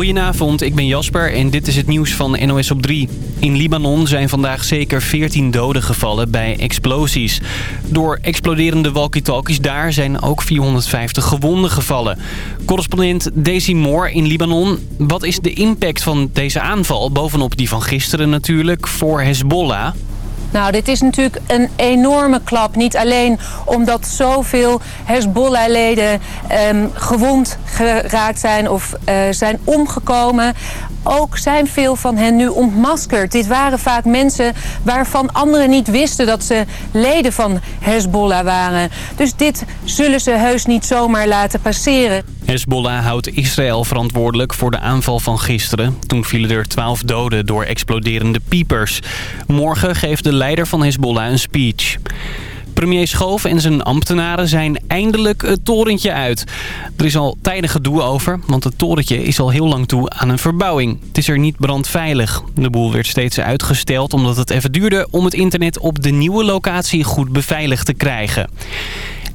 Goedenavond, ik ben Jasper en dit is het nieuws van NOS op 3. In Libanon zijn vandaag zeker 14 doden gevallen bij explosies. Door exploderende walkie-talkies daar zijn ook 450 gewonden gevallen. Correspondent Daisy Moore in Libanon. Wat is de impact van deze aanval, bovenop die van gisteren natuurlijk, voor Hezbollah? Nou, dit is natuurlijk een enorme klap. Niet alleen omdat zoveel Hezbollah-leden ehm, gewond geraakt zijn of uh, zijn omgekomen. Ook zijn veel van hen nu ontmaskerd. Dit waren vaak mensen waarvan anderen niet wisten dat ze leden van Hezbollah waren. Dus dit zullen ze heus niet zomaar laten passeren. Hezbollah houdt Israël verantwoordelijk voor de aanval van gisteren. Toen vielen er twaalf doden door exploderende piepers. Morgen geeft de leider van Hezbollah een speech. Premier Schoof en zijn ambtenaren zijn eindelijk het torentje uit. Er is al tijden gedoe over, want het torentje is al heel lang toe aan een verbouwing. Het is er niet brandveilig. De boel werd steeds uitgesteld omdat het even duurde om het internet op de nieuwe locatie goed beveiligd te krijgen.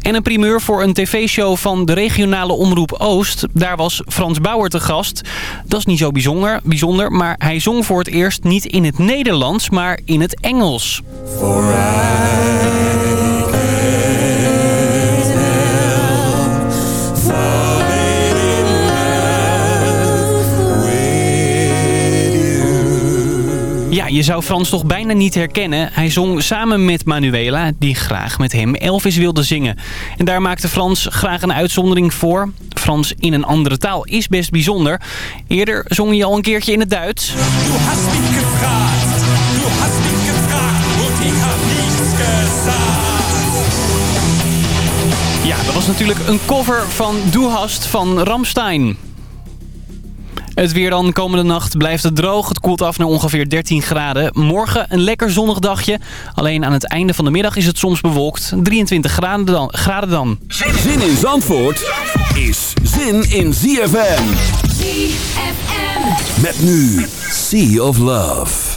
En een primeur voor een tv-show van de regionale omroep Oost. Daar was Frans Bauer te gast. Dat is niet zo bijzonder, bijzonder maar hij zong voor het eerst niet in het Nederlands, maar in het Engels. Ja, je zou Frans toch bijna niet herkennen. Hij zong samen met Manuela, die graag met hem Elvis wilde zingen. En daar maakte Frans graag een uitzondering voor. Frans in een andere taal is best bijzonder. Eerder zong hij al een keertje in het Duits. Du hast mich gefragt, du hast mich gefragt und ich hab nichts gesagt. Ja, dat was natuurlijk een cover van Du hast van Ramstein. Het weer dan komende nacht blijft het droog. Het koelt af naar ongeveer 13 graden. Morgen een lekker zonnig dagje. Alleen aan het einde van de middag is het soms bewolkt. 23 graden dan. Graden dan. Zin in Zandvoort is zin in ZFM. ZFM. Met nu Sea of Love.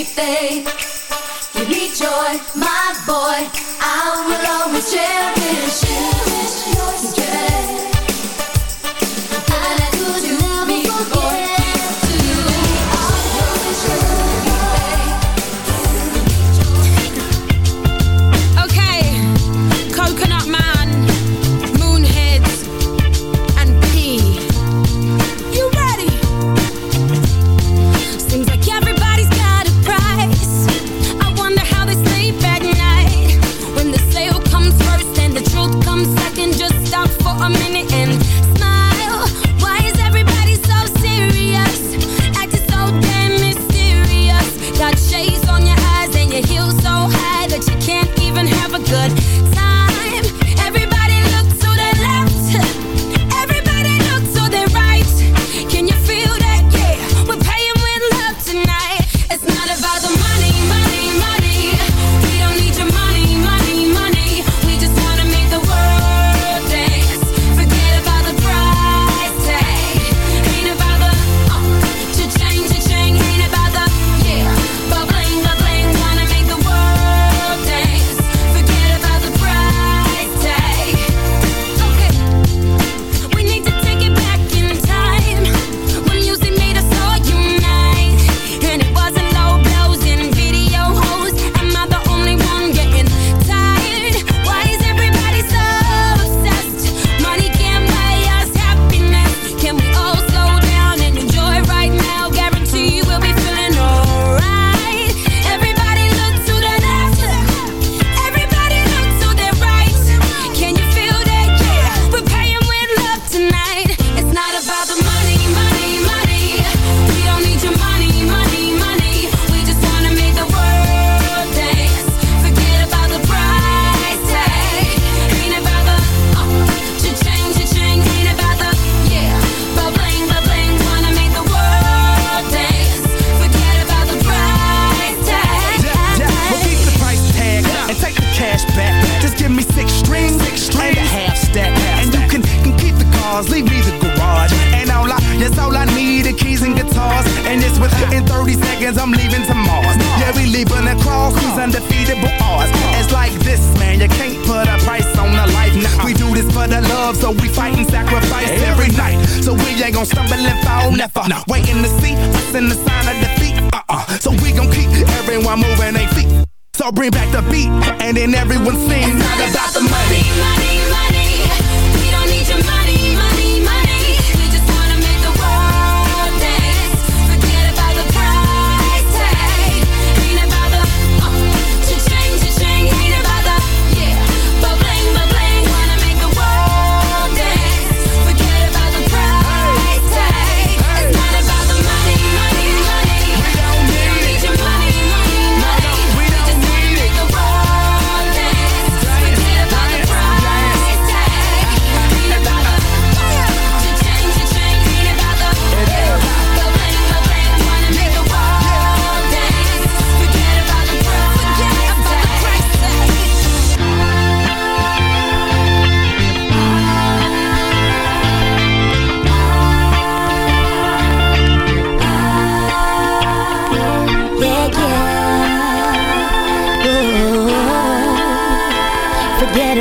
me faith, give me joy, my boy. I will always cherish you.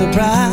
Surprise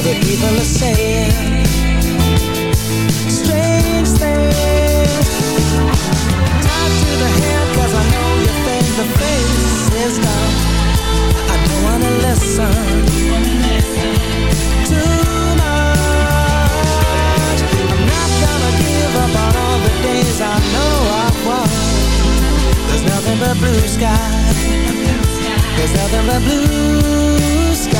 Know people are saying. Strange things. Tied to the head Cause I know you think the face is dumb I don't wanna listen. Too much. I'm not gonna give up on all the days I know I've won. There's nothing but blue sky. There's nothing but blue sky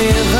this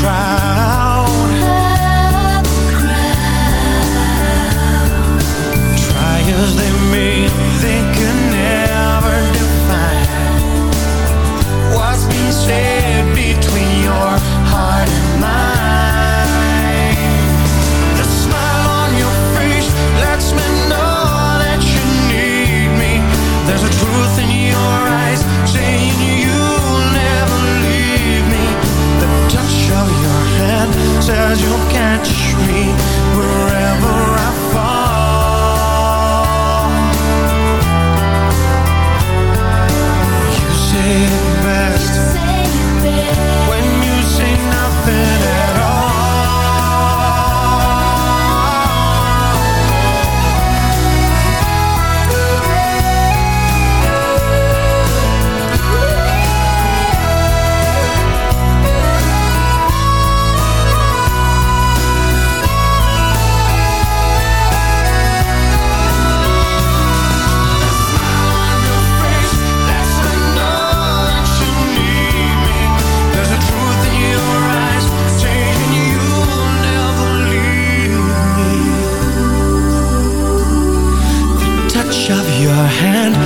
cry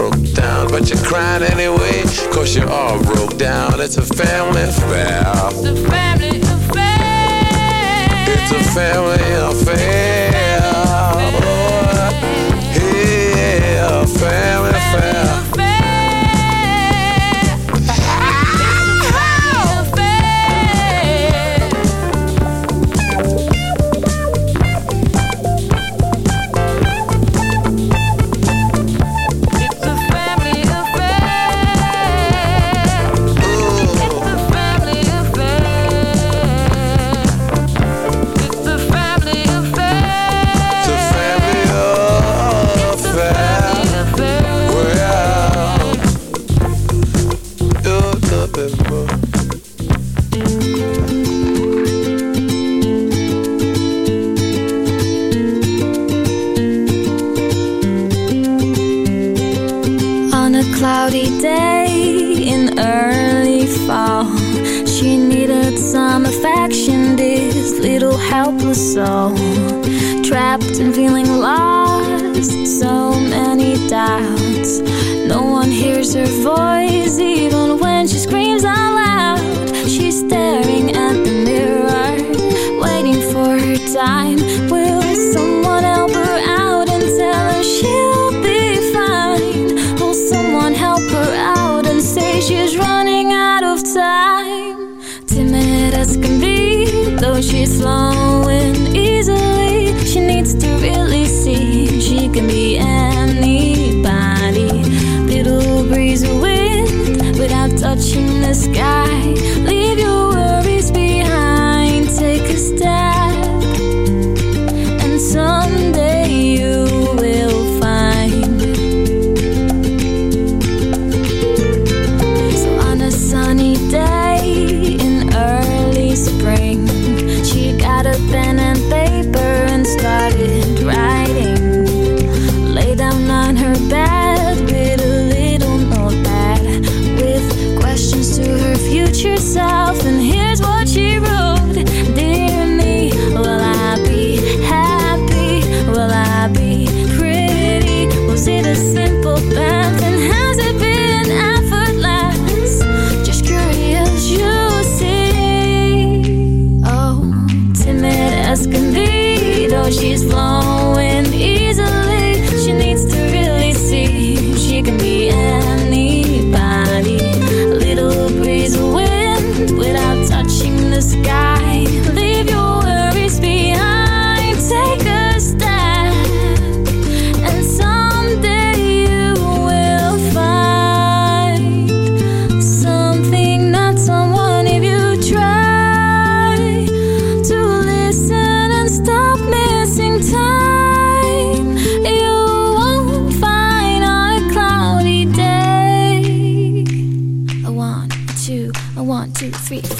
broke down. But you're crying anyway cause you're all broke down. It's a family affair. It's a family affair. It's a family affair. Oh, yeah, family affair. Helpless soul. Trapped and feeling lost, so many doubts. No one hears her voice, even when she screams out sweet.